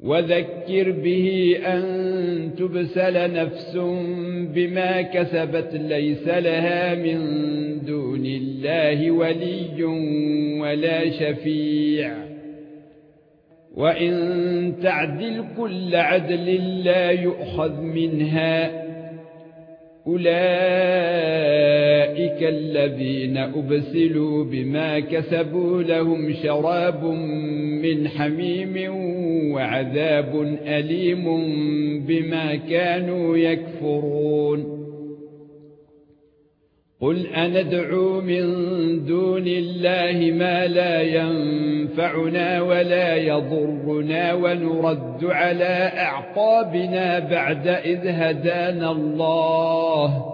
وذكر به أن تبسل نفس بما كسبت ليس لها من دون الله ولي ولا شفيع. وإن تعدل كل عدل لا يؤخذ منها. أولئك الذين أبسلوا بما كسبوا لهم شراب من حميم وعذاب أليم بما كانوا يكفرون. قل أندعو من دون الله ما لا ينفعنا ولا يضرنا ونرد على أعقابنا بعد إذ هدانا الله.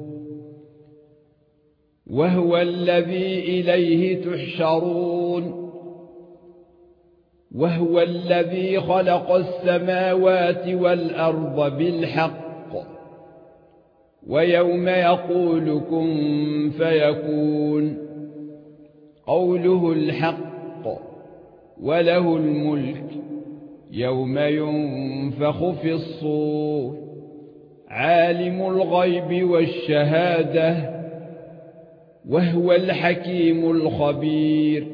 وهو الذي إليه تحشرون. وهو الذي خلق السماوات والأرض بالحق. ويوم يقول كن فيكون. قوله الحق وله الملك يوم ينفخ في الصور. عالم الغيب والشهادة وهو الحكيم الخبير.